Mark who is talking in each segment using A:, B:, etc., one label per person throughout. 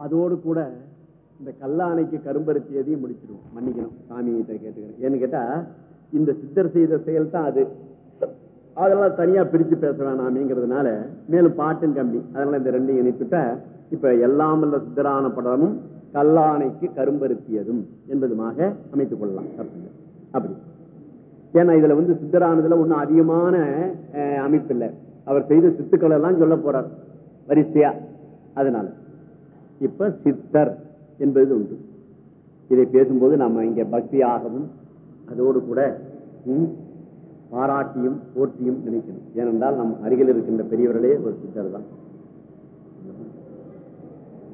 A: அதோடு கூட இந்த கல்லாணைக்கு கரும்பருத்தியதையும் முடிச்சிருவோம் மன்னிக்கணும் சாமிகிட்ட கேட்டுக்கிறேன். ஏன்னு கேட்டா இந்த சித்தர் செய்த செயல் தான் அது. அதெல்லாம் தனியா பிரிச்சு பேச வேணாமேங்கிறதுனால மேலும் பாட்டும் கம்மி. அதனால இந்த ரெண்டையும் இணைத்துட்டா இப்ப எல்லாம் உள்ள சித்தரான படமும் கல்லாணைக்கு கரும்பருத்தியதும் என்பதுமாக அமைத்துக் கொள்ளலாம். அப்படி. ஏன்னா இதுல வந்து சித்தரானதுல ஒன்றும் அதிகமான அமைப்பு இல்லை. அவர் செய்த சித்துக்கள் எல்லாம் சொல்ல போறார். வரிசையா. அதனால. இப்ப சித்தர் என்பது உண்டு. இதை பேசும்போது நாம இங்க பக்தியாகவும் அதோடு கூட பாராட்டியும் போட்டியும் நினைக்கணும். ஏனென்றால் நம் அருகில் இருக்கின்ற பெரியவர்களே ஒரு சித்தர் தான்.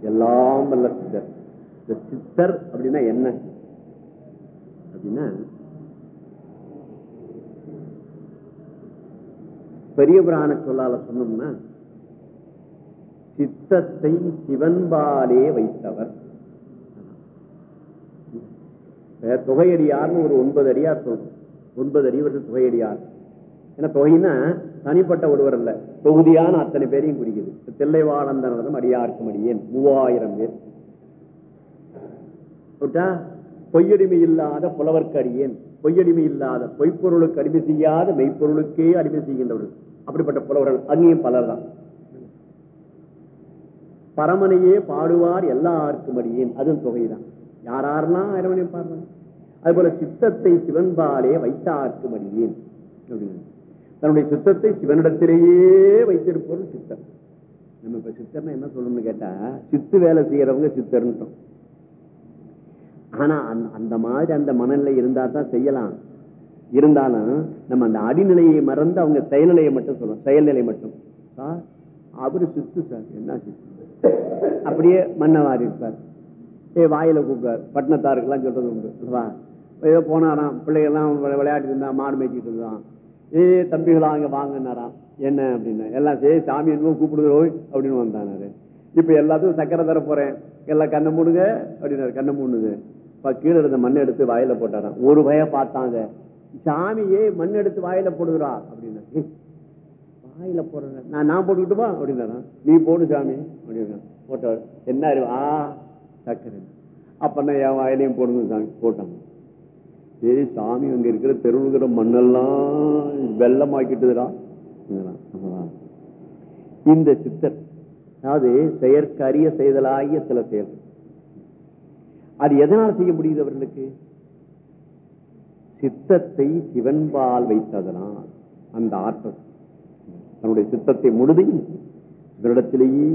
A: எல்லாம் வல்ல சித்தர். இந்த சித்தர் அப்படின்னா என்ன? அப்படின்னா பெரிய புராண சொல்லால சொன்னோம்னா சித்தத்தை சிவன்பாலே வைத்தவர். தொகையடியார்னு ஒரு ஒன்பது அடியார் சொல்றோம் ஒன்பது அடிவர்கள் தொகையடியார். ஏன்னா தொகைன்னா தனிப்பட்ட ஒருவர் அல்ல தொகுதியான அத்தனை பேரையும் குறிக்குது. தில்லைவாழந்தனதும் அடியார்க்கும் அடியேன் மூவாயிரம் பேர். விட்டா பொய்யடிமை இல்லாத புலவர்க்கு அடியேன் பொய்யடிமை இல்லாத பொய்ப்பொருளுக்கு அடிமை செய்யாத மெய்ப்பொருளுக்கே அடிமை செய்கின்றவர்கள். அப்படிப்பட்ட புலவர்கள் அங்கேயும் பலர் தான். பரமனையே பாடுவார் எல்லாருக்கும் அடியேன் அதுவும் தொகைதான். யாரெல்லாம் அரவணை பாடுறாங்க அதுபோல சித்தத்தை சிவன்பாலே வைத்தார்க்கும் அடியேன் அப்படின்னு தன்னுடைய சித்தத்தை சிவனிடத்திலேயே வைத்திருப்பவர்கள் சித்தர். நம்ம இப்ப சித்தர்னா என்ன சொல்லணும்னு கேட்டா சித்து வேலை செய்யறவங்க சித்தர்ன்ட்டோம். ஆனா அந்த மாதிரி அந்த மனநிலை இருந்தா தான் செய்யலாம். இருந்தாலும் நம்ம அந்த அடிநிலையை மறந்து அவங்க செயல்நிலையை மட்டும் சொல்லணும் செயல்நிலை மட்டும். சார் அவரு சித்து சார். என்ன சித்து? அப்படியே மன்னவாரி இருப்பார். ஏ வாயில கூப்பிடுவார். பட்டினத்தாருக்கெல்லாம் சொல்றது உண்டு. ஏதோ போனாராம் பிள்ளைகள்லாம் விளையாட்டு விளையாடிட்டு இருந்தா மாடு மேய்ச்சிட்டு இருந்தான் ஏ தம்பிகளா அங்கே வாங்கினாராம் என்ன அப்படின்னு. எல்லாம் சரி சாமி என்னவோ கூப்பிடுறோ அப்படின்னு வந்தானாரு. இப்ப எல்லாத்துக்கும் சக்கரை தர போறேன். எல்லாம் கண்ணை மூடுங்க அப்படின்னாரு. கண்ணை மூடுது இப்ப கீழே இருந்த மண்ணை எடுத்து வாயில போட்டாராம். ஒரு பய பார்த்தாங்க. சாமியே மண் எடுத்து வாயில போடுகிறா அப்படின்னா "ஏய், வாயில போடுறேன். நான் நான் போட்டுக்கிட்டுமா? அப்படின்னா நீ போடு சாமி. அப்படின்னா போட்டார். என்ன அறிவு? ஆ சக்கரை. அப்பன்னா என் வாயிலையும் போடுங்க சாமி. போட்டாங்க. சரி சாமி அங்க இருக்கிற தெருவுகிற மண்ணெல்லாம் வெள்ளமாக்கிட்டுதுடா. இந்த சித்தர் அதாவது செயற்கரிய செய்தலாகிய சில செயல். அது எதனால் செய்ய முடியுது அவர்களுக்கு? சித்தத்தை சிவன்பால் வைத்ததனால். அந்த ஆற்றல். தன்னுடைய சித்தத்தை முழுதையும் இவரிடத்திலேயே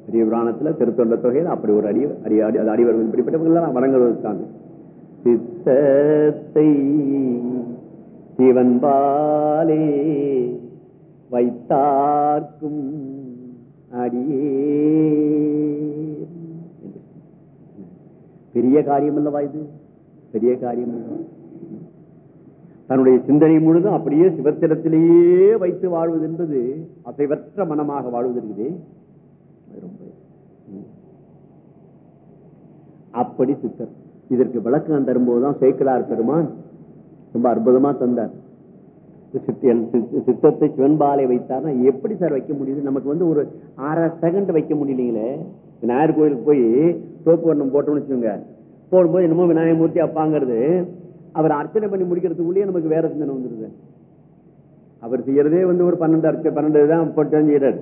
A: பெரிய புராணத்துல திருத்தொண்ட தொகையில் அப்படி ஒரு அடி அடியாடி அது அடிவர்கள் இப்படிப்பட்டவர்கள் வணங்குவதற்காக சித்தத்தை சிவன்பாலே வைத்தார்க்கும் அடியே பெரிய காரியம் அல்லவா இது? பெரிய காரியம் அல்லவா தன்னுடைய சிந்தனை முழுதும் அப்படியே சிவத்திடத்திலேயே வைத்து வாழ்வது என்பது அசைவற்ற மனமாக வாழ்வது இருக்குது ரொம்ப அப்படி சித்தர். இதற்கு விளக்கம் தரும்போதுதான் சேக்கலார் பெருமான் ரொம்ப அற்புதமா தந்தார். சித்த- சித்தத்தை சிவன்பாலை வைத்தார்னா எப்படி சார் வைக்க முடியுது? நமக்கு வந்து ஒரு அரை செகண்ட் வைக்க முடியலீங்களே. விநாயகர் கோயிலுக்கு போய் தோப்பு வண்ணம் போட்டோம்னு வச்சுக்கோங்க. போடும்போது என்னமோ விநாயகமூர்த்தி அப்பாங்கிறது. அவர் அர்ச்சனை பண்ணி முடிக்கிறதுக்குள்ளேயே நமக்கு வேற சிந்தனை வந்துருது அவர் செய்யறதே வந்து ஒரு பன்னெண்டு அர்ச்சனை பன்னெண்டு தான் போட்டு செய்யறாரு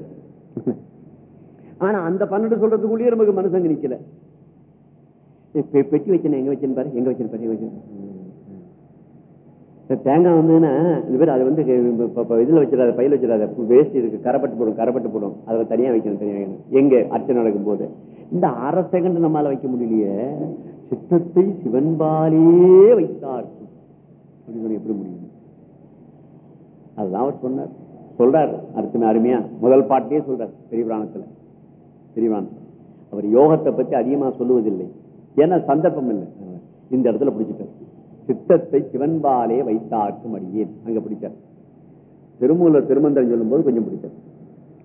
A: ஆனா அந்த பன்னெண்டு சொல்றதுக்குள்ளேயே நமக்கு மனசங்க நிக்கல. பெட்டி வச்சேன் எங்க வச்சேன்னு பாரு. எங்க வச்சேன் பாரு. எங்க வச்சேன் தேங்காய் வந்ததுன்னா இந்த பேர் அதை வந்து இதுல வச்சிடாத பயில வச்சிடாத. வேஸ்ட் இருக்கு. கரப்பட்டு போடும் கரப்பட்டு போடும். அதுல தனியா வைக்கணும் தனியா வைக்கணும். எங்க? அர்ச்சனை நடக்கும் போது இந்த அரை செகண்ட் நம்மளால வைக்க முடியலையே. சித்தத்தை சிவன்பாலே வைத்தார். அப்படின்னு எப்படி முடியும்? அதுதான் அவர் சொன்னார். சொல்றார். அர்த்தன அருமையா முதல் பாட்டிலே சொல்றார் பெரிய புராணத்துல பெரிய அவர் யோகத்தை பத்தி அதிகமா சொல்லுவதில்லை. ஏன்னா சந்தர்ப்பம் இல்லை. இந்த இடத்துல பிடிச்சிட்டார். சித்தத்தை சிவன்பாலே வைத்தார்க்கும் அடியேன். அங்க பிடிச்சார். திருமூலர் திருமந்திரம் சொல்லும் போது கொஞ்சம் பிடிச்சார்.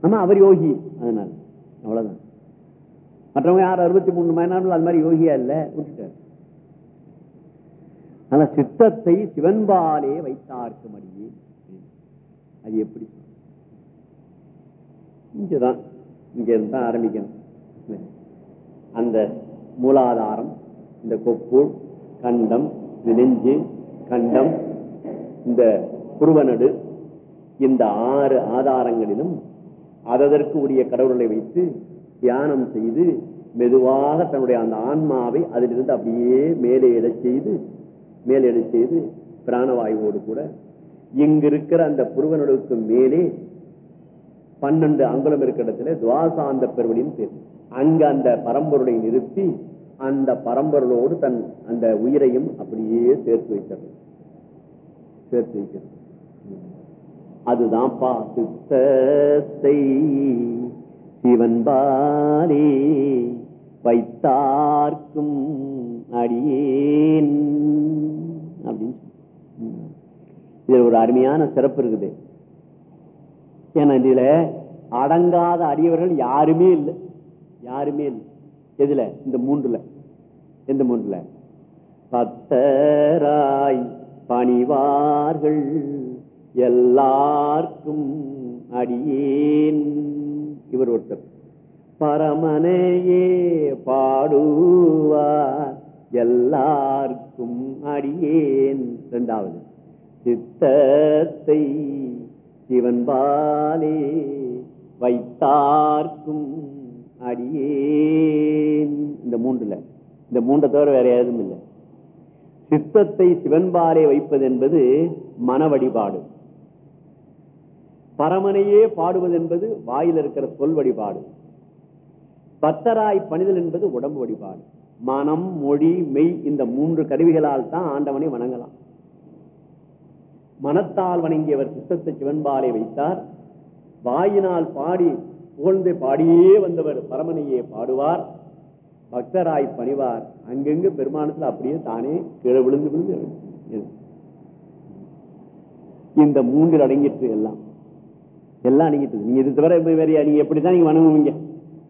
A: ஆமா அவர் யோகி. அதனால. அவ்வளவுதான். மற்றவங்க யார் அறுபத்தி மூணு மணி நேரம் அது மாதிரி யோகியா இல்ல? விட்டுட்டார். ஆனா சித்தத்தை சிவன்பாலே வைத்தார்க்கு மடியே அது எப்படி? இங்கதான். இங்க இருந்து தான் ஆரம்பிக்கணும். அந்த மூலாதாரம் இந்த கொப்பு கண்டம் இந்த நெஞ்சு கண்டம் இந்த குருவனடு இந்த ஆறு ஆதாரங்களிலும் அதற்கு உரிய கடவுளை வைத்து தியானம் செய்து மெதுவாக தன்னுடைய அந்த ஆன்மாவை அதிலிருந்து அப்படியே மேலே எடச் செய்து மேலே எடச் செய்து பிராணவாயுவோடு கூட இங்கிருக்கிற அந்த புருவனடுக்கு மேலே பன்னெண்டு அங்குலம் இருக்கிற இடத்துல துவாசாந்த பெருவழின்னு பேர். அங்க அந்த பரம்பொருளை நிறுத்தி அந்த பரம்பொருளோடு தன் அந்த உயிரையும் அப்படியே சேர்த்து வைக்கிறது. சேர்த்து வைக்கிறது. அதுதான்ப்பா சித்தத்தை சிவன்பாலே. வைத்தார்க்கும் அடியேன். அப்படின்னு சொல்லி. ஒரு அருமையான சிறப்பு இருக்குது. ஏன்னா இதில் அடங்காத அடியவர்கள் யாருமே இல்லை. யாருமே இல்லை. எதுல? இந்த மூன்றுல. எந்த மூன்றுல? பத்தராய் பணிவார்கள் எல்லாருக்கும் அடியேன். இவர் ஒருத்தர். பரமனையே பாடுவார். எல்லார்க்கும் அடியேன். இரண்டாவது சித்தத்தை சிவன்பாலே வைத்தார்க்கும் அடியேன். இந்த மூன்றுல இந்த மூன்றை தவிர வேற எதுவும் இல்லை. சித்தத்தை சிவன்பாலே வைப்பது என்பது மன வழிபாடு. பரமனையே பாடுவது என்பது வாயில் இருக்கிற சொல் வழிபாடு. பத்தராய் பணிதல் என்பது உடம்பு வழிபாடு மனம் மொழி மெய் இந்த மூன்று கருவிகளால் தான் ஆண்டவனை வணங்கலாம். மனத்தால் வணங்கியவர் சித்தத்தை சிவன்பாலை வைத்தார். வாயினால் பாடி புகழ்ந்து பாடியே வந்தவர் பரமனையே பாடுவார். பக்தராய் பணிவார். அங்கெங்கு பெருமானத்தில் அப்படியே தானே கீழே விழுந்து விழுந்து இந்த மூன்றில் அடங்கிட்டு எல்லாம். எல்லாம் அடங்கிட்டு. நீங்க இது தவிர வேற நீங்க எப்படிதான் நீங்க வணங்குவீங்க?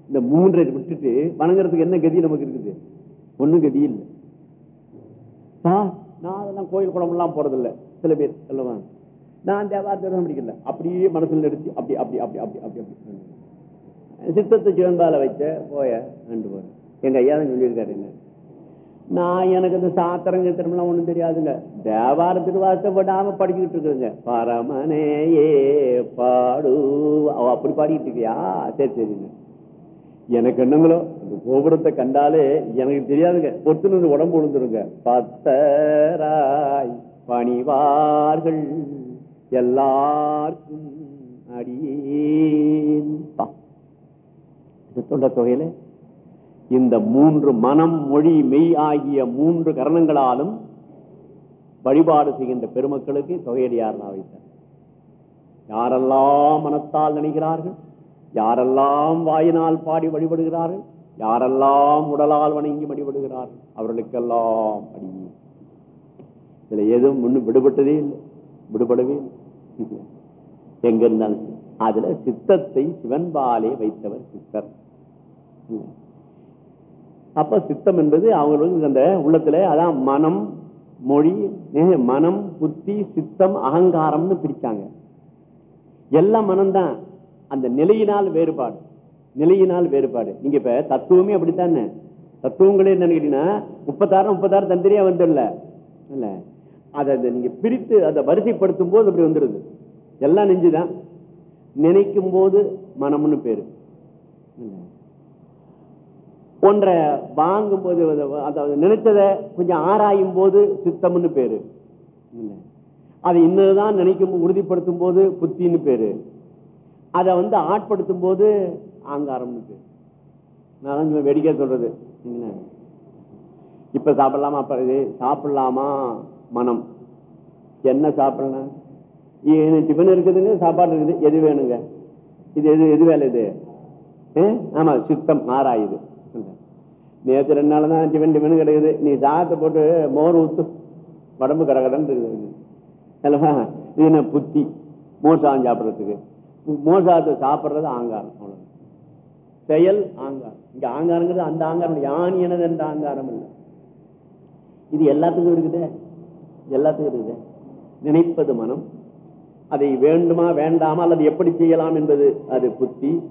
A: இந்த மூன்றை விட்டுட்டு வணங்குறதுக்கு என்ன கதி நமக்கு இருக்குது? ஒண்ணும் கதி இல்லை. நான் அதெல்லாம் கோயில் குளம் எல்லாம் போறதில்லை. சில பேர் சொல்லுவாங்க. நான் தேவாரத்தை பிடிக்கல அப்படியே மனசுல எடுத்து அப்படி அப்படி அப்படி அப்படி அப்படி அப்படி. சித்தத்தை சிவன்பால வச்ச போய ரெண்டு போறேன். எங்க ஐயா தான் சொல்லியிருக்காரு என்ன? நான் எனக்கு இந்த சாத்திரம் கித்திரம்லாம் ஒன்றும் தெரியாதுங்க. தேவார திருவாசத்தை விடாம படிச்சுக்கிட்டு இருக்குதுங்க. பரமனேயே பாடு. அப்படி பாடிக்கிட்டு இருக்கியா? சரி சரிங்க. எனக்கு என்னங்களோ? கோபுரத்தை கண்டாலே எனக்கு தெரியாதுங்க. பொத்துன்னு உடம்பு விழுந்துருங்க பத்தராய் பணிவார்கள் எல்லாருக்கும் அடியேன். தொண்ட தொகையில இந்த மூன்று மனம் மொழி மெய் ஆகிய மூன்று கரணங்களாலும் வழிபாடு செய்கின்ற பெருமக்களுக்கு தொகையடியார் வைத்தார் யாரெல்லாம் மனத்தால் நினைக்கிறார்கள்? யாரெல்லாம் வாயினால் பாடி வழிபடுகிறார்கள் யாரெல்லாம் உடலால் வணங்கி வழிபடுகிறார்கள் அவர்களுக்கெல்லாம் அடி. இதுல எதுவும் ஒன்றும் விடுபட்டதே இல்லை விடுபடவே இல்லை. எங்க இருந்தாலும் அதுல சித்தத்தை சிவன்பாலே வைத்தவர் சித்தர். அப்ப சித்தம் என்பது அவங்களுக்கு அந்த உள்ளத்துல அதான் மனம் மொழி மனம் புத்தி சித்தம் அகங்காரம்னு பிரிச்சாங்க. எல்லாம் மனம்தான். அந்த நிலையினால் வேறுபாடு. நிலையினால் வேறுபாடு. நீங்க இப்ப தத்துவமே அப்படித்தானே? தத்துவங்களே என்னன்னு கேட்டீங்கன்னா முப்பத்தாறு முப்பத்தாறு தந்திரியா வந்துடல. இல்ல. அதை நீங்க பிரித்து அதை வரிசைப்படுத்தும் போது அப்படி வந்துடுது. எல்லாம் நெஞ்சுதான். நினைக்கும் போது மனம்னு பேரு. ஒன்றை வாங்கும் போது அதாவது நினைச்சதை கொஞ்சம் ஆராயும் போது சித்தம்னு பேரு. அதை இன்னதுதான் நினைக்கும் உறுதிப்படுத்தும் போது புத்தின்னு பேரு. அதை வந்து ஆட்படுத்தும் போது ஆங்காரம் பேரு நான் வெடிக்க சொல்றது. இப்ப சாப்பிடலாமா? அப்ப இது சாப்பிடலாமா? மனம். என்ன சாப்பிடலாம் டிஃபன் இருக்குதுங்க சாப்பாடு இருக்குது. எது வேணுங்க? இது எது எது வேலை இது? ஆமா சித்தம் ஆராயுது நேற்று ரெண்டு நாள் தான் டிஃபன் டிஃபன் கிடைக்குது. நீ சாதத்தை போட்டு மோர் ஊத்து. உடம்பு கடகடன்னு இருக்குது. அல்லவா இது என்ன புத்தி? மோர் சாதம் சாப்பிட்றதுக்கு. மோசாத்தை சாப்பிடுறது சாப்பிட்றது ஆங்காரம் அவ்வளவு செயல் ஆங்காரம். இங்க ஆங்காரங்கிறது அந்த ஆங்காரம் யானி எனது என்ற ஆங்காரம் இல்லை. இது எல்லாத்துக்கும் இருக்குதே. எல்லாத்துக்கும் இருக்குது. நினைப்பது மனம். அதை வேண்டுமா வேண்டாமா அல்லது எப்படி செய்யலாம் என்பது அது புத்தி.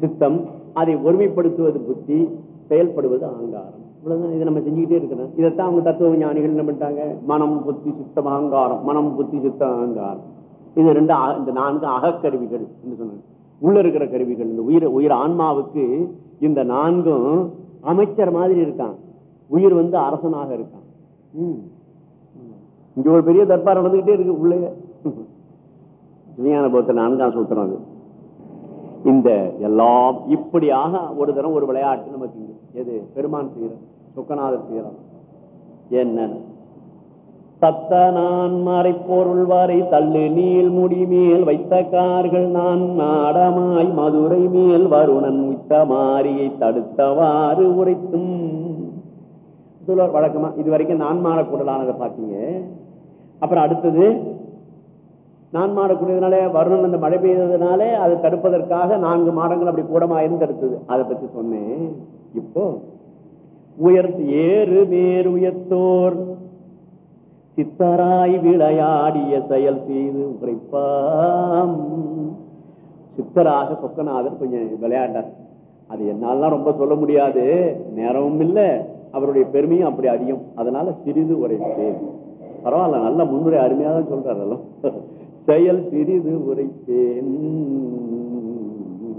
A: சித்தம். அதை ஒருமைப்படுத்துவது புத்தி. செயல்படுவது ஆங்காரம். இவ்வளவுதான். இதை நம்ம செஞ்சுக்கிட்டே இருக்கிறோம். இதைத்தான் அவங்க தத்துவ ஞானிகள் என்ன பண்ணிட்டாங்க? மனம் புத்தி சித்தம் அகங்காரம். மனம் புத்தி சித்தம் அகங்காரம். இது ரெண்டு இந்த நான்கு அகக்கருவிகள் என்று சொன்னாங்க. உள்ள இருக்கிற கருவிகள் இந்த உயிர் உயிர் ஆன்மாவுக்கு இந்த நான்கும் அமைச்சர் மாதிரி இருக்கான் உயிர் வந்து அரசனாக இருக்கான் இங்க ஒரு பெரிய தர்பார் நடந்துகிட்டே இருக்கு உள்ளே விஞ்ஞான போத்த நான்காம் சூத்திரம் அது. இந்த எல்லாம் இப்படியாக ஒரு தரம் ஒரு விளையாட்டு நமக்கு எது? பெருமான் செய்யறோம் சொக்கநாதர் செய்யறோம் என்ன தத்த நான் மறைப்பொருள் வரை தள்ளு நீள் முடி மேல் வைத்த கார்கள் நான் நாடமாய் மதுரை மேல் வருணன் உத்த மாரியை தடுத்தவாறு உரைத்தும். வழக்கமா இது வரைக்கும் நான் மாறக்கூடலானதை பார்த்தீங்க அப்புறம் அடுத்தது நான் மாறக்கூடியதுனால வருணன் அந்த மழை பெய்ததுனாலே அதை தடுப்பதற்காக நான்கு மாடங்கள் அப்படி கூடமாயிருந்து தடுத்தது அதை பத்தி சொன்னேன். இப்போ உயர்த்து ஏறு மேறு உயர்த்தோர் சித்தராய் விளையாடிய செயல் செய்து உரைப்பாம். சித்தராக சொக்கநாதர் கொஞ்சம் விளையாண்டார். அது என்னாலாம் ரொம்ப சொல்ல முடியாது. நேரமும் இல்லை. அவருடைய பெருமையும் அப்படி அதிகம். அதனால சிறிது உரைப்பேன். பரவாயில்ல நல்ல முன்னுரை அருமையாக தான் சொல்றாரெல்லாம் செயல் சிறிது உரைப்பேன்.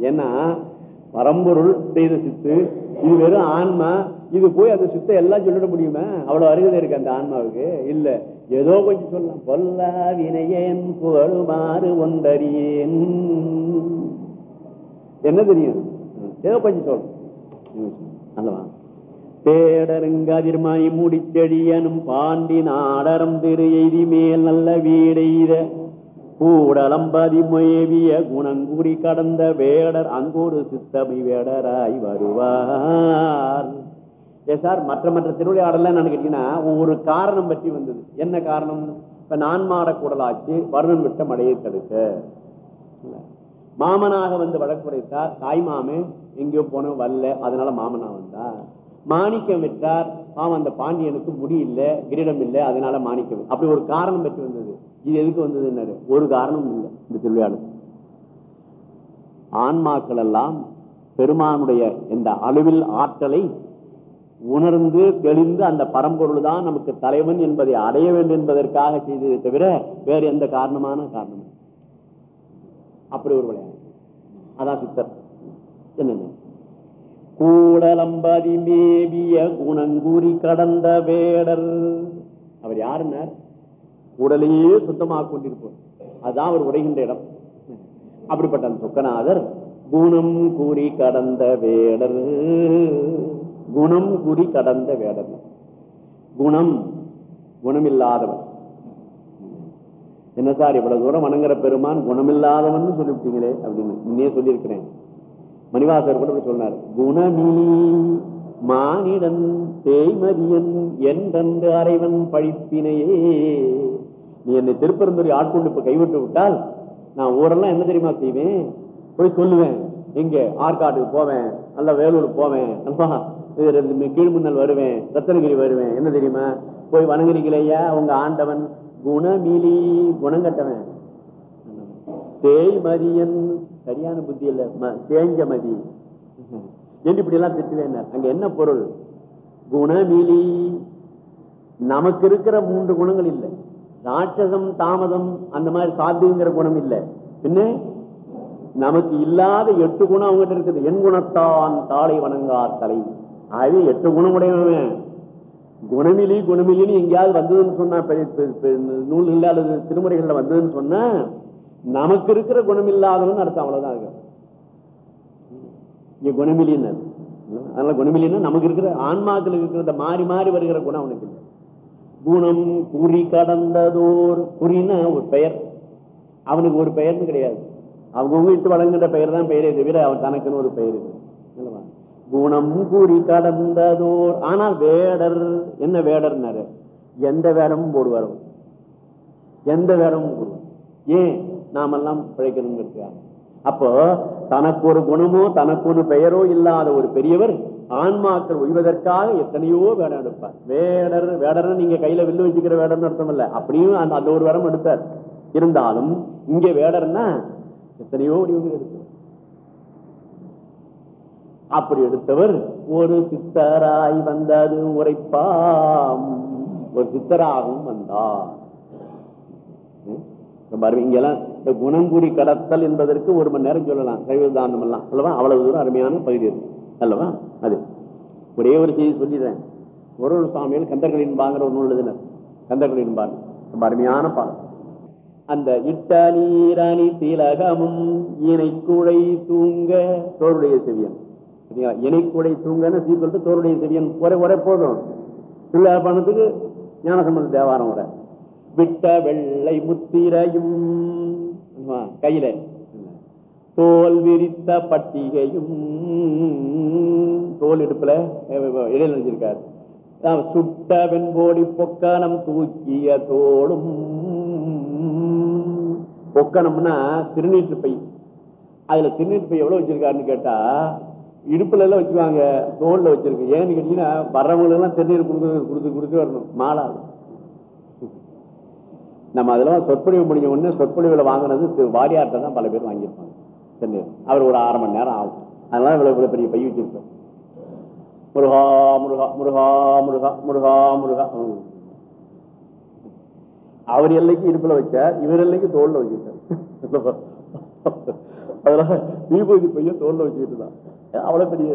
A: ஏன்னா பரம்பொருள் செய்த சித்து இது வெறும் ஆன்மா இது போய் அந்த சுத்த எல்லாம் சொல்லிட முடியுமா? அவ்வளவு அருகதை இருக்கு அந்த ஆன்மாவுக்கு. இல்ல. ஏதோ கொஞ்சம் சொல்லலாம். பொல்லா வினையன் புகழுமாறு ஒன்றறியேன். என்ன தெரியும்? ஏதோ கொஞ்சம் சொல்லணும் அல்லவா? பேடருங்கதிர்மாய் முடிச்செழியனும் பாண்டி நாடரம் திரு எய்தி மேல் நல்ல வீடெய்த கூடலம்பதி மேவிய குணங்குடி கடந்த வேடர் அங்கோடு சித்தமை வேடராய் வருவார். சார் மற்ற மற்ற திருவிளையாடலாம் என்னன்னு கேட்டீங்கன்னா ஒரு காரணம் பற்றி வந்தது. என்ன காரணம்? இப்ப நான் கூடலாச்சு வருணன் விட்ட மடையை தடுக்க மாமனாக வந்து வழக்குரைத்தார் தாய் மாமே எங்கேயோ போனோம் வரல அதனால மாமனா வந்தா மாணிக்கம் விட்டார் பாவம் அந்த பாண்டியனுக்கு முடி இல்லை கிரீடம் இல்ல அதனால மாணிக்கம் அப்படி ஒரு காரணம் பற்றி வந்தது. இது எதுக்கு வந்தது என்ன ஒரு காரணம் இல்லை இந்த திருவிழாடு ஆன்மாக்கள் எல்லாம் பெருமானுடைய இந்த அளவில் ஆற்றலை உணர்ந்து தெளிந்து அந்த பரம்பொருள் தான் நமக்கு தலைவன் என்பதை அடைய வேண்டும் என்பதற்காக செய்ததை தவிர வேறு எந்த காரணமான காரணம் அப்படி ஒரு விளையாட்டு. அதான் சித்தர். என்னென்ன? கூடலம்பதி மேவிய குணங்கூறி கடந்த வேடர். அவர் யாருன்னார்? உடலையே சுத்தமாக கொண்டிருப்போம் அதுதான் அவர் உடைகின்ற இடம். அப்படிப்பட்ட அந்த சொக்கநாதர் குணம் கூறி கடந்த வேடர். குணம் குறி கடந்த வேடர் குணம் குணமில்லாதவன். என்ன சார் இவ்வளவு தூரம் வணங்குற பெருமான் குணமில்லாதவன் சொல்லிவிட்டீங்களே அப்படின்னு இன்னே சொல்லியிருக்கிறேன். மணிவாசர் கூட இப்படி சொன்னார். குணமீ மானிடன் தேய்மதியன் என்றென்று அறைவன் பழிப்பினையே. நீ என்னை திருப்பரந்துரை ஆட்கொண்டு இப்ப கைவிட்டு விட்டால் நான் ஊரெல்லாம் என்ன தெரியுமா செய்வேன்? போய் சொல்லுவேன். எங்க? ஆற்காட்டுக்கு போவேன். நல்ல வேலூர் போவேன். அல்லவா கீழ்முன்னல் வருவேன் ரத்தனகிரி வருவேன். என்ன தெரியுமா? போய் வணங்குறீங்களேயா உங்க ஆண்டவன் குணமிலி குணங்கட்டவன். தேய்மதியன் சரியான புத்தி இல்ல ம- தேஞ்ச மதி என்று இப்படி எல்லாம் திட்டுவேன் அங்க என்ன பொருள்? குணமிலி. நமக்கு இருக்கிற மூன்று குணங்கள் இல்லை. ராட்சசம் தாமதம் அந்த மாதிரி சாத்தியங்கிற குணம் இல்லை. பின்ன? நமக்கு இல்லாத எட்டு குணம் அவங்ககிட்ட இருக்குது. என் குணத்தான் தாளை வணங்கா தலை. ஆகவே எட்டு குணம் உடையவன் குணமிலி குணமிலின்னு எங்கேயாவது வந்ததுன்னு சொன்னா நூல் பெரிய- அல்லது திருமுறைகள்ல வந்ததுன்னு சொன்னா நமக்கு இருக்கிற குணம் இல்லாதவன் அர்த்தம் அவ்வளவுதான் இருக்கு இங்க குணமிலின்னு அதனால குணமிலின்னா நமக்கு இருக்கிற ஆன்மாக்கள் இருக்கிறத மாறி மாறி வருகிற குணம் அவனுக்கு இல்லை. குணம் குறி கடந்ததோர் குறின்னா ஒரு பெயர். அவனுக்கு ஒரு பெயர்னு கிடையாது. அவங்க வீட்டு வழங்குகின்ற பெயர் தான் பெயரே தவிர அவன் தனக்குன்னு ஒரு பெயர் இல்லை. குணம் கூறி கடந்ததோர். ஆனால் வேடர் என்ன வேடர்னாரு? எந்த வேடமும் போடுவார் எந்த வேடமும் போடுவார். ஏன்? நாமெல்லாம் பிழைக்கணுங்கிறதுக்காக அப்போ தனக்கு ஒரு குணமோ தனக்கு ஒரு பெயரோ இல்லாத ஒரு பெரியவர் ஆன்மாக்கள் ஒய்வதற்காக எத்தனையோ வேடம் எடுப்பார். வேடர் வேடர் நீங்க கையில வில்லு வச்சுக்கிற வேடர்னு அர்த்தம் இல்ல. அப்படியும் அந்த அந்த ஒரு வேடம் எடுத்தார் இருந்தாலும் இங்க வேடர்னா எத்தனையோ வடிவங்கள் எடுத்தார் அப்படி எடுத்தவர் ஒரு சித்தராய் வந்தது உரைப்பாம். ஒரு சித்தராகவும் வந்தார். பாருங்க இங்கெல்லாம் இந்த குணங்குடி கடத்தல் என்பதற்கு ஒரு மணி நேரம் சொல்லலாம். சைவதானம் எல்லாம் அல்லவா? அவ்வளவு தூரம் அருமையான பகுதி அது. அல்லவா? அது. ஒரே ஒரு செய்தி சொல்லிடுறேன். ஒரு ஒரு சாமியில் கந்தர்களின் பாங்கிற ஒரு நூல் எழுதினர். கந்தர்களின் பாங்க. ரொம்ப அருமையான பாடம் அந்த இட்ட நீரணி திலகமும் குழை தூங்க தோருடைய செவியன். சரியா? இணைக்குழை தூங்கன்னு சீக்கிரத்து தோருடைய செடியன் ஒரே ஒரே போதும். பிள்ளையார் பணத்துக்கு ஞானசம்பந்த தேவாரம் வர. விட்ட வெள்ளை முத்திரையும் கையில. தோல் விரித்த பட்டிகையும் தோல் இடுப்புல இடையில நினைச்சிருக்காரு. சுட்ட வெண்போடி பொக்கணம் தூக்கிய தோளும். பொக்கணம்னா திருநீற்று பை. அதுல திருநீற்று பை எவ்வளவு வச்சிருக்காருன்னு கேட்டா இடுப்புல எல்லாம் வச்சுக்குவாங்க தோல்ல வச்சிருக்கு. ஏன்னு கேட்டீங்கன்னா வர்றவங்களுக்கு எல்லாம் திருநீர் கொடுத்து கொடுத்து கொடுத்து வரணும். மாலா நம்ம அதெல்லாம் சொற்பொழிவு முடிஞ்ச உடனே சொற்பொழிவுல வாங்கினது திரு வாரியார்ட்ட தான் பல பேர் வாங்கியிருப்பாங்க திருநீர் அவர் ஒரு அரை மணி நேரம் ஆகும். அதனால இவ்வளவு இவ்வளவு பெரிய பை வச்சிருக்கோம். முருகா முருகா முருகா முருகா முருகா முருகா. அவர் எல்லைக்கு இடுப்புல வச்சார் இவர் எல்லைக்கு தோல்ல வச்சுட்டார் அதனால விபூதி பையன் தோல்ல வச்சுக்கிட்டு தான். அவ்வளவு பெரிய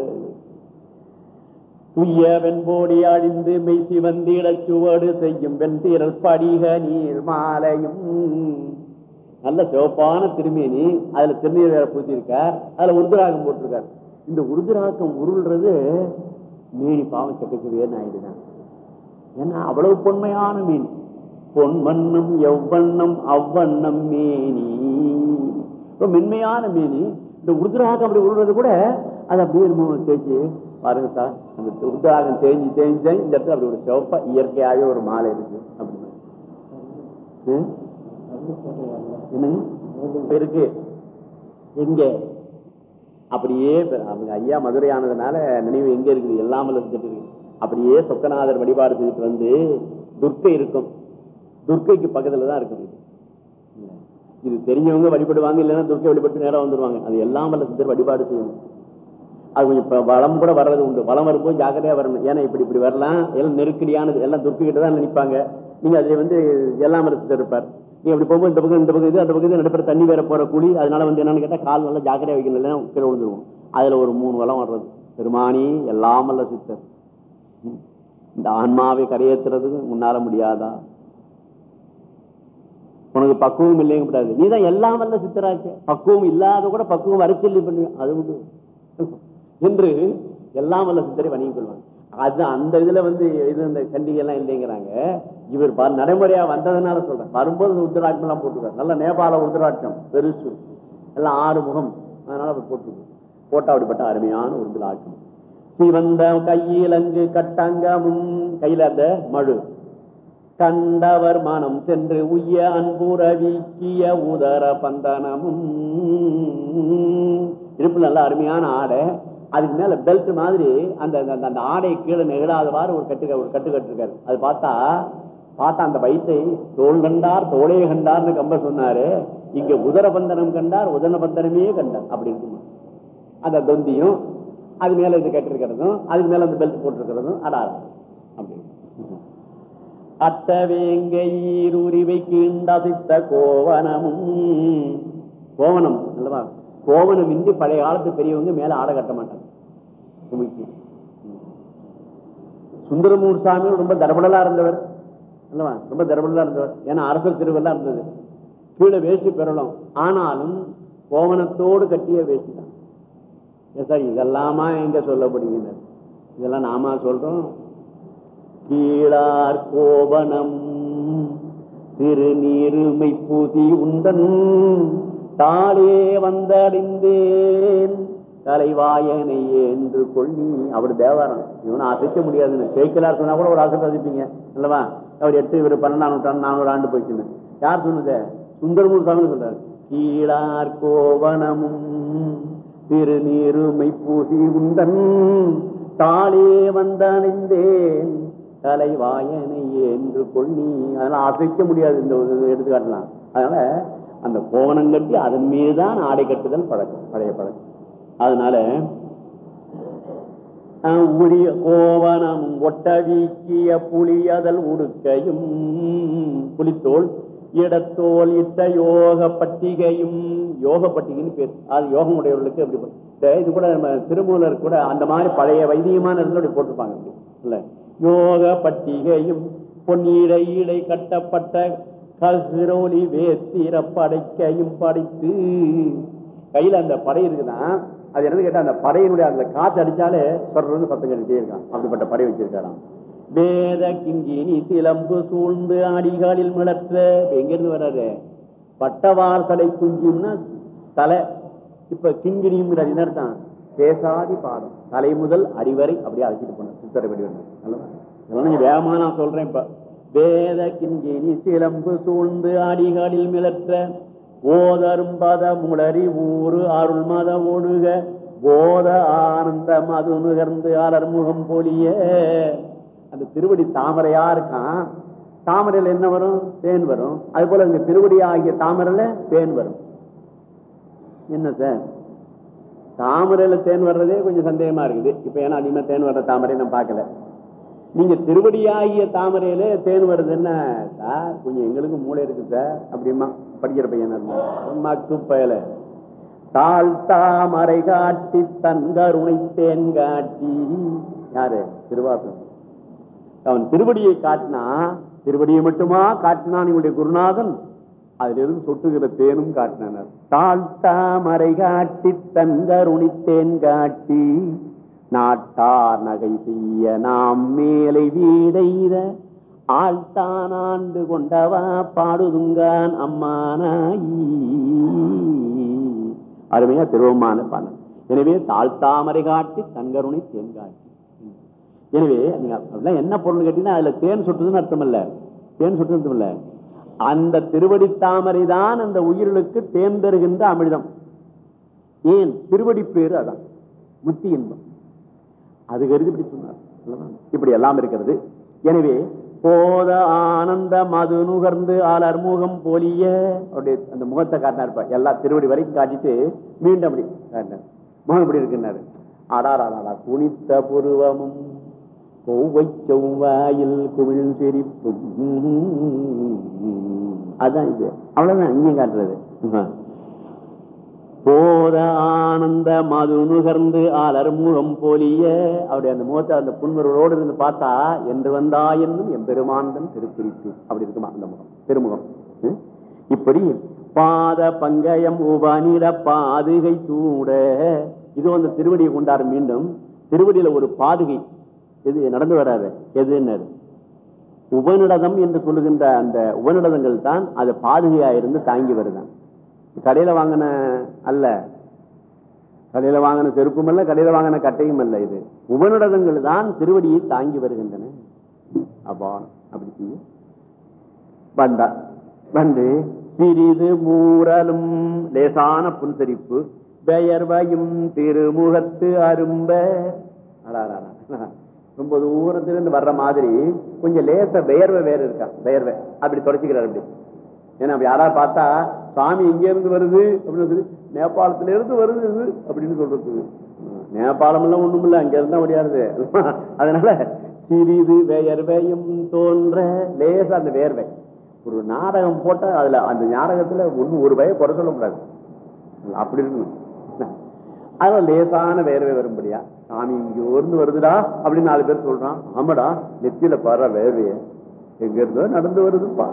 A: துய்ய வெண்போடி அழிந்து மெய்சி சிவந்திடச் சுவடு செய்யும் வெண்தீரல் படிக நீர் மாலையும். நல்ல சிவப்பான திருமேனி அதுல திருநீர் வேற பூச்சிருக்கார் அதுல உருதுராகம் போட்டிருக்கார். இந்த உருதுராக்கம் உருள்றது மீனி பாவம் சக்கச்சுவேன்னு ஆயிடுதான் ஏன்னா அவ்வளவு பொன்மையான மீன். பொன்வண்ணம் எவ்வண்ணம் அவ்வண்ணம் மேனி. ரொம்ப மென்மையான மீனி. இந்த உருதுராகம் அப்படி உருள்றது கூட அது அப்படியே நம்ம தேய்ச்சி பாருங்க சார் அந்த உருதுராகம் தேஞ்சு தேஞ்சு தேஞ்சு இந்த இடத்துல அப்படி ஒரு சிவப்பா இயற்கையாகவே ஒரு மாலை இருக்கு. அப்படின்னு ம்? இருக்கு. எங்க? அப்படியே அவங்க ஐயா மதுரை ஆனதுனால நினைவு எங்க இருக்குது? எல்லாமல் இருந்துட்டு இருக்கு. அப்படியே சொக்கநாதர் வழிபாடு செஞ்சுட்டு வந்து துர்க்கை இருக்கும். துர்க்கைக்கு பக்கத்துல தான் இருக்கும் இது. இது தெரிஞ்சவங்க வழிபடுவாங்க இல்லைன்னா துர்க்கை வழிபட்டு நேரம் வந்துருவாங்க. அது எல்லாம் வல்ல சித்தர் வழிபாடு செய்யணும். அது கொஞ்சம் இப்ப வளம் கூட வர்றது உண்டு. வளம் வரும்போது ஜாக்கிரதையா வரணும். ஏன்னா இப்படி இப்படி வரலாம். எல்லாம் நெருக்கடியானது. எல்லாம் துர்க்கை தான் நினைப்பாங்க. நீங்க அதுல வந்து எல்லாம் வல்ல சித்தர் இருப்பார். நீங்க அப்படி போகும்போது இந்த பக்கம் இந்த பக்கம் இது அந்த பக்கம் நடுப்புற தண்ணி வேற போற குழி. அதனால வந்து என்னன்னு கேட்டா கால் நல்லா ஜாக்கிரதையா வைக்கணும். இல்லைன்னா கீழே விழுந்துருவோம். அதுல ஒரு மூணு வளம் வர்றது. பெருமானி எல்லாம் வல்ல சித்தர். இந்த ஆன்மாவை கரையேற்றுறதுக்கு முன்னால முடியாதா? உனக்கு பக்குவம் இல்லைங்க கூடாது நீ தான் எல்லாம் வல்ல சித்தராச்சு. பக்குவம் இல்லாத கூட பக்குவம் வரச்சொல்லி பண்ணுவேன் அது உண்டு. என்று எல்லாம் வல்ல சித்தரை வணங்கி கொள்வாங்க அது அந்த இதுல வந்து இது இந்த கண்டிகை எல்லாம் இல்லைங்கிறாங்க. இவர் ப- நடைமுறையா வந்ததுனால சொல்றேன். வரும்போது உத்தராட்சம் எல்லாம் போட்டுருக்காரு நல்ல நேபாள உத்தராட்சம் பெருசு. எல்லாம் ஆறு முகம். அதனால அவர் போட்டுருக்கு போட்டா அப்படிப்பட்ட அருமையான உருதலாட்சம் சிவந்த கையிலங்கு கட்டங்கமும் கையில அந்த மழு. கண்டவர் மனம் சென்று உய்ய அன்புற வீக்கிய உதர பந்தனமும். இருப்பு நல்ல அருமையான ஆடை. அதுக்கு மேல பெல்ட் மாதிரி அந்த அந்த- அந்த ஆடை கீழே நெகிழாதவாறு ஒரு கட்டு ஒரு கட்டு கட்டுருக்காரு. அது பார்த்தா பார்த்தா அந்த வயிற்றை தோல் கண்டார் தோளே கண்டார்னு கம்ப சொன்னாரு. இங்க உதர பந்தனம் கண்டார் உதர பந்தனமே கண்டார் அப்படி இருக்குமா? அந்த தொந்தியும் அது மேல இது கட்டிருக்கிறதும் அதுக்கு மேல அந்த பெல்ட் போட்டிருக்கிறதும் அடாது அப்படி அத்தவேங்கையீருரிவை கீண்டதித்த கோவனமும் கோவனம் அல்லவா? கோவனம் இன்றி பழைய காலத்து பெரியவங்க மேல ஆடை கட்ட மாட்டாங்க. குமிக்கு. சுந்தரமூர் சாமி ரொம்ப தரபடலா இருந்தவர். அல்லவா? ரொம்ப தரபடலா இருந்தவர். ஏன்னா அரசர் திருவெல்லாம் இருந்தது. கீழே வேஷ்டி பெறலாம் ஆனாலும் கோவனத்தோடு கட்டிய வேஷ்டி தான். ஏன் சார் இதெல்லாமா எங்க சொல்லப்படுகிறது இதெல்லாம் நாமா சொல்றோம். கீழார் கோவனம் திருநீருமை பூதி உண்டன் தாளே வந்தடைந்தேன். தலைவாயனை என்று கொள்ளி அவர் தேவாரம். இவனை அசைக்க முடியாதுன்னு. சேக்கலார் சொன்னா கூட ஒரு அசை அசைப்பீங்க. அல்லவா? அவர் எட்டு இவர் பன்னெண்டாம் நூற்றாண்டு நானூறு ஆண்டு போயிடுச்சுன்னு யார் சொன்னது? சுந்தரமூர் சாமி சொல்றாரு கீழார் கோவனமும் திருநீருமை பூசி உந்தன் தாளே வந்தடைந்தேன். தலைவாயனை என்று கொள்ளி. அதெல்லாம் அசைக்க முடியாது இந்த ஒரு எடுத்துக்காட்டலாம். அதனால அந்த கோணம் கட்டி அதன் மீதுதான் ஆடை கட்டுதல் பழக்கம் பழைய பழக்கம். அதனால உரிய கோவனம் ஒட்ட வீக்கிய புலியதல் உடுக்கையும் புலித்தோல் இடத்தோல் இட்ட யோக பட்டிகையும் யோக பட்டிகைன்னு பேர் அது யோகம் உடையவர்களுக்கு அப்படி இது கூட நம்ம திருமூலர் கூட அந்த மாதிரி பழைய வைத்தியமான இடத்துல அப்படி போட்டிருப்பாங்க. அப்படி யோக பட்டிகையும் பொன்னீடை ஈடை கட்டப்பட்ட கசிரோலி வேத்திர படைக்கையும் படைத்து. கையில் அந்த படை இருக்குதான் அது என்னன்னு கேட்டா அந்த படையினுடைய அந்த காத்து அடிச்சாலே சொல்றது சத்தம் கேட்டுட்டே இருக்கான். அப்படிப்பட்ட படை வச்சிருக்காராம். வேத கிங்கினி சிலம்பு சூழ்ந்து அடிகாலில் மிளற்ற. எங்கிருந்து வர்றாரு? பட்டவார் தலை குஞ்சும்னா தலை. இப்ப கிங்கினிங்கிறது என்ன பேசாதி பாதம். தலை முதல் அடிவரை அப்படியே அழைச்சிட்டு போனேன் சித்தரை வடிவம் அல்லவா இதெல்லாம் நீங்க வேகமா நான் சொல்றேன் இப்ப. வேத கிஞ்சினி சிலம்பு சூழ்ந்து அடிகளில் மிளற்ற ஓதரும் பத முளரி ஊரு அருள் மத ஒழுக போத ஆனந்த மது நுகர்ந்து அலர்முகம் பொலிய அந்த திருவடி தாமரையா இருக்கான். தாமரையில என்ன வரும்? தேன் வரும். அது போல இந்த திருவடி ஆகிய தாமரையில தேன் வரும். என்ன சார்? தாமரையில தேன் வர்றதே கொஞ்சம் சந்தேகமா இருக்குது. இப்ப ஏன்னா அதிகமா தேன் வர்ற தாமரை நான் பார்க்கல. நீங்க திருவடியாகிய தாமரையில தேன் வருது என்ன? சார் கொஞ்சம் எங்களுக்கு மூளை இருக்கு சார் அப்படிமா படிக்கிற பையன் மக்கு பயல தாழ் தாமரை காட்டி தன் கருணை தேன் காட்டி. யாரு? திருவாசன் அவன் திருவடியை காட்டினா திருவடியை மட்டுமா காட்டினான் இவனுடைய குருநாதன்? அதிலிருந்து சொட்டுகிற தேனும் காட்டினார் தாழ் தாமரை காட்டி தன் தேன் காட்டி. நாட்டார் நகை செய்ய நாம் மேலை வீடைத ஆழ்த்தான் ஆண்டு கொண்டவா பாடுதுங்கான் அம்மானாயி. அருமையா திருவம்மான பாடல். எனவே தாழ்த்தாமரை காட்டி தங்கருணை தேன் காட்டி. எனவே நீங்க அப்படிலாம் என்ன பொருள் கேட்டீங்கன்னா அதுல தேன் சொட்டுதுன்னு அர்த்தம் இல்ல. தேன் சொட்டுது அர்த்தம் இல்ல. அந்த திருவடி தாமரை தான் அந்த உயிர்களுக்கு தேன் தருகின்ற அமிர்தம். ஏன்? திருவடி பேரு அதான். முத்தி இன்பம் அது கருதி இப்படி சொன்னார். இப்படி எல்லாம் இருக்கிறது. எனவே போத ஆனந்த மது நுகர்ந்து ஆளர் முகம் போலிய. அப்படி அந்த முகத்தை காட்டினார் எல்லா திருவடி வரைக்கும் காட்டிட்டு மீண்டும் அப்படி காட்டினார். முகம் இப்படி இருக்குன்னாரு? அடாராடா குனித்த புருவமும் கொவ்வை செவ்வாயில் குமிழ் சிரிப்பும். அதான் இது. அவ்வளவுதான். இங்கேயும் காட்டுறது. போத ஆனந்த மது நுகர்ந்து ஆலர் முகம் போலிய அவருடைய அந்த முகத்தை அந்த புன்முறோடு இருந்து பார்த்தா என்று வந்தா என்னும் எம்பெருமாந்தன் திருப்பிரிப்பு அப்படி இருக்குமா அந்த முகம்? திருமுகம். இப்படி பாத பங்கயம் உபநில பாதுகை தூட இது அந்த திருவடியை கொண்டார் மீண்டும். திருவடியில ஒரு பாதுகை. எது நடந்து வராது. எது என்னது? உபநிடதம் என்று சொல்லுகின்ற அந்த உபநிடதங்கள் தான் அது பாதுகையா இருந்து தாங்கி வருதான். கடையில வாங்கின அல்ல. கடையில வாங்கின செருப்பும் அல்ல கடையில வாங்கின கட்டையும் அல்ல இது. உபநிடதங்கள் தான் திருவடியை தாங்கி வருகின்றன. அப்பா அப்படி செய்ய. வந்தா வந்து சிறிது மூரலும் லேசான புன்சரிப்பு பெயர்வையும் திருமுகத்து அரும்ப. அடாடாடா. ரொம்ப தூரத்திலிருந்து வர்ற மாதிரி கொஞ்சம் லேச வேர்வை வேற இருக்கா? வேர்வை அப்படி தொடச்சிக்கிறார் அப்படி. ஏன்னா அப்படி யாராவது பார்த்தா சாமி எங்க இருந்து வருது? அப்படின்னு சொல்லி நேபாளத்துல இருந்து வருது இது அப்படின்னு சொல்றது. நேபாளம் எல்லாம் ஒண்ணும் இல்ல அங்க இருந்தா முடியாது அதனால சிறிது வேர்வையும் தோன்ற லேசா அந்த வேர்வை. ஒரு நாடகம் போட்டா அதுல அந்த நாடகத்துல ஒண்ணு ஒரு பய குறை சொல்ல கூடாது. அப்படி இருக்கணும். அதனால லேசான வேர்வை வரும்படியா சாமி இங்க இருந்து வருதுடா அப்படின்னு நாலு பேர் சொல்றான். ஆமாடா நெத்தியில பாடுற வேர்வைய. எங்க இருந்தோ நடந்து வருதுப்பா.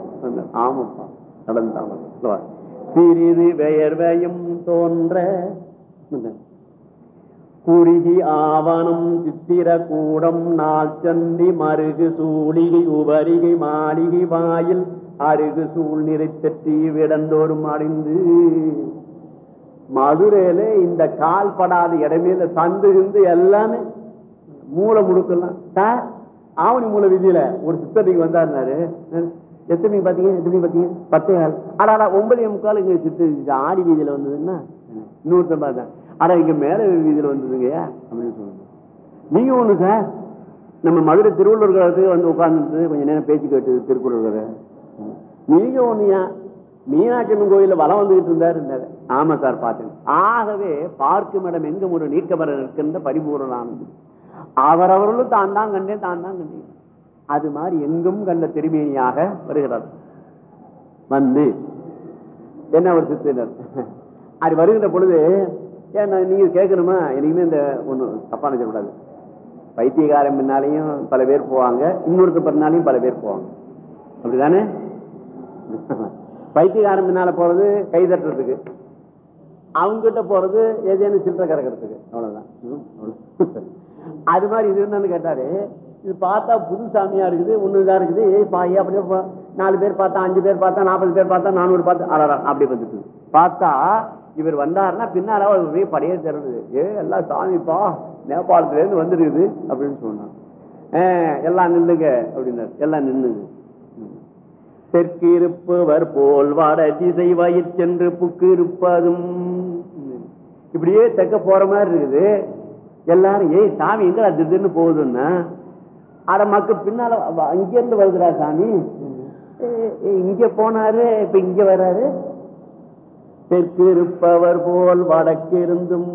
A: ஆமாப்பா நடந்தான். சிறிது வேர்வையும் தோன்ற குறுகி ஆவணம் சித்திர கூடம் நாள் சந்தி மருகு சூழிகை உபரிகை மாளிகை வாயில் அருகு சூழ் நிறைத்தற்றி விடந்தோறும் அடைந்து மதுரையில இந்த கால் படாத இடமே சந்து இருந்து எல்லாமே மூளை முடுக்கலாம் சார் ஆவணி மூளை விதியில ஒரு சித்தத்துக்கு வந்தாருனாரு எத்தனை மணி பாத்தீங்க எத்தனை மணி பாத்தீங்க பத்தே கால். அடாடா ஒன்பதே முக்கால் இங்க சித்து ஆடி வீதியில வந்ததுன்னா இன்னொருத்தன் பார்த்தேன் அடா இங்க மேல வீதியில வந்ததுங்கய்யா அப்படின்னு சொல்லுங்க. நீங்க ஒண்ணு சார். நம்ம மதுரை திருவள்ளூர் கழகத்துக்கு வந்து உட்கார்ந்து கொஞ்ச நேரம் பேச்சு கேட்டு திருக்குறள் கதை நீங்க ஒண்ணுயா? மீனாட்சி அம்மன் கோயில்ல வலம் வந்துகிட்டு இருந்தாரு. இருந்தாரு. ஆமா சார் பார்த்தேன். ஆகவே பார்க்கும் இடம் எங்கும் ஒரு நீக்கமர இருக்கின்ற பரிபூரணானது. அவரவர்களும் தான் தான் கண்டேன் தான் தான் கண்டேன். அது மாதிரி எங்கும் கண்ட திருமேனியாக வருகிறார் வந்து என்ன ஒரு சித்தினர்? அது வருகின்ற பொழுது ஏன்னா நீங்க கேட்கணுமா? என்னைக்குமே இந்த ஒண்ணு தப்பா நினைச்சக்கூடாது பைத்தியகாரம் பின்னாலையும் பல பேர் போவாங்க இன்னொருத்த பின்னாலையும் பல பேர் போவாங்க. அப்படிதானே? பைத்தியகாரம் பின்னால போறது கை தட்டுறதுக்கு. அவங்ககிட்ட போறது ஏதேனும் சில்லற கறக்கிறதுக்கு. அவ்வளவுதான். அது மாதிரி இது என்னன்னு கேட்டாரு இது பார்த்தா புது சாமியாக இருக்குது ஒன்று இதாக இருக்குது. ஏய் பாய் அப்படியே நாலு பேர் பார்த்தா அஞ்சு பேர் பார்த்தா நாற்பது பேர் பார்த்தா நானூறு பார்த்தா அலறா அப்படி வந்துட்டு பார்த்தா இவர் வந்தாருன்னா பின்னால அவர் போய் படையே தருது ஏ எல்லாம் சாமிப்பா நேபாளத்துல இருந்து வந்துருக்குது அப்படின்னு சொன்னான். "ஆ, எல்லாம் நில்லுங்க அப்படின்னாரு. எல்லாம் நின்னுது. தெற்கு இருப்பவர் போல் வாட திசை வயிற் சென்று புக்கு இருப்பதும். இப்படியே தெக்க போற மாதிரி இருக்குது. எல்லாரும் ஏய் சாமி எங்க திடீர்னு போகுதுன்னா அட மக்கு பின்னால அங்க இருந்து வருகிறா சாமி. இங்க போனாரு இப்ப இங்க வர்றாரு. தெற்கு இருப்பவர் போல் வடக்கு இருந்தும்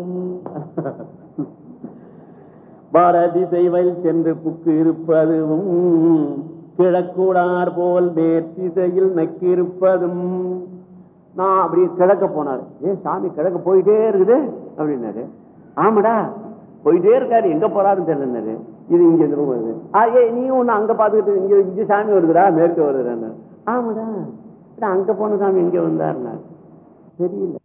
A: பாரதி செய்வல் சென்று புக்கு இருப்பதும் கிழக்கூடார் போல் மேற்திசையில் நக்கிருப்பதும். நான் அப்படி கிழக்க போனார். ஏ சாமி கிழக்க போயிட்டே இருக்குது அப்படின்னாரு. ஆமாடா போயிட்டே இருக்காரு. எங்க போறாருன்னு தெரியலன்னாரு. இது இங்க இருந்து வருது. ஆ ஏ நீ ஒண்ணு அங்க பாத்துக்கிட்டு இங்க இங்க சாமி வருதுடா மேற்க வருதுடா ஆமாடா. அங்க போன சாமி இங்க வந்தாருனாரு தெரியல.